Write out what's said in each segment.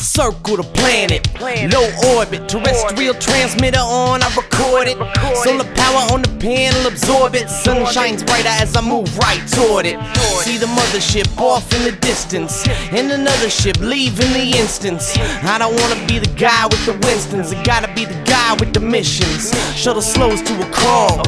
I circle the planet. Low orbit, terrestrial transmitter on, I record it. Solar power on the panel, absorb it. Sun shines brighter as I move right toward it. See the mothership off in the distance, and another ship leaving the instance. I don't wanna be the guy with the Winstons, I gotta be the guy with the missions. Shuttle slows to a crawl.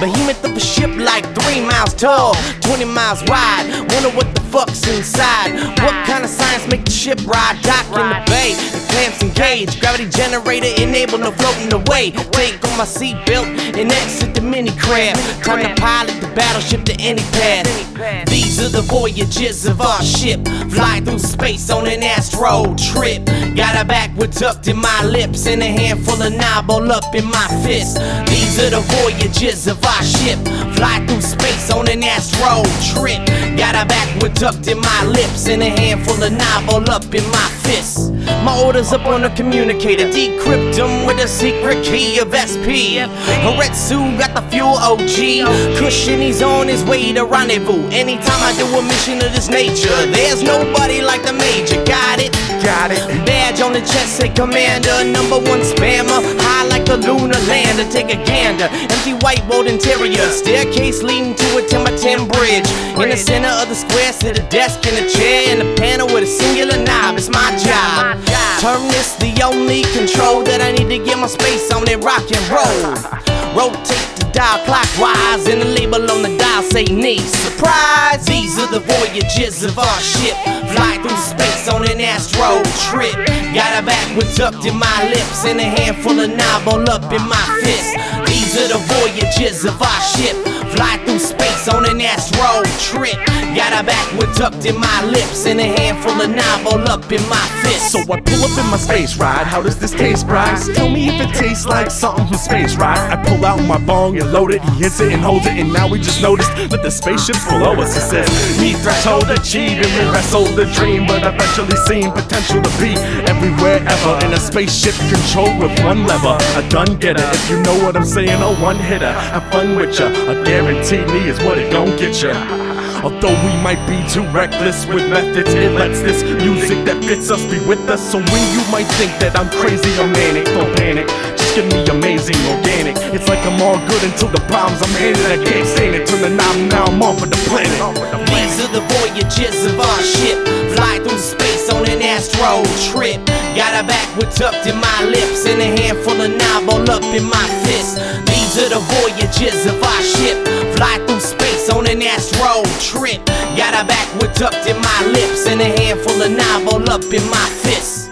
Behemoth of a ship like three miles tall, 20 miles wide. Wonder what the fuck's inside. What kind of science make the ship ride dock in the bay? The clamps engaged, gravity generator enable no floating away. Take on my seatbelt and exit the mini crab. Time to pilot the battleship to any path. These are the voyages of our ship. Fly through space on an astro trip. Got a Backwood tucked in my lips and a handful of knob all up in my fist. These are the voyages of our ship. Fly through space on an astro trip. Got a Backwood tucked in my lips and a handful of knob all up in my fist. My orders up on the communicator. Decrypt them with a secret key of SP. Hairetsu got the fuel OG. Cushion, he's on his way to rendezvous. Anytime I do a mission of this nature, there's nobody like the major. Got it? Got it. Badge on the chest say commander, number one spammer. High like the lunar lander, take a gander. Empty white interior, staircase leading to a timber 10 bridge. In the center of the square, sit a desk and a chair and a panel with a singular knob. It's my job. Turn this the only control that I need to get my space on and rock and roll. Rotate the dial clockwise and the label on the say knee. Surprise! These are the voyages of our ship. Fly through space on an astro trip. Got a Backwood tucked in my lips and a handful of knob all up in my fist. These are the voyages of our ship. Fly through space an astro trip. Got a Backwood tucked in my lips and a handful of novel up in my fist. So I pull up in my space ride. How does this taste, Bryce? Tell me if it tastes like something from space, right? I pull out my bong and load it. He hits it and holds it, and now we just noticed that the spaceship's below us. It says, "Meet threshold achieved," and we wrestled the dream, but eventually seen potential to be everywhere ever in a spaceship controlled with one lever. A gun getter, if you know what I'm saying. A one hitter, have fun with ya. A guaranteed knee is what it gon' get ya. Although we might be too reckless with methods, it lets this music that fits us be with us. So when you might think that I'm crazy or manic, don't panic. Just give me amazing organic. All good until the problems I'm handed. I can't it. Turn the knob now, I'm off of the planet. These are the voyages of our ship. Fly through space on an astro trip. Got a Backwood tucked in my lips and a handful of knob all up in my fist. These are the voyages of our ship. Fly through space on an astro trip. Got a Backwood tucked in my lips and a handful of knob all up in my fist.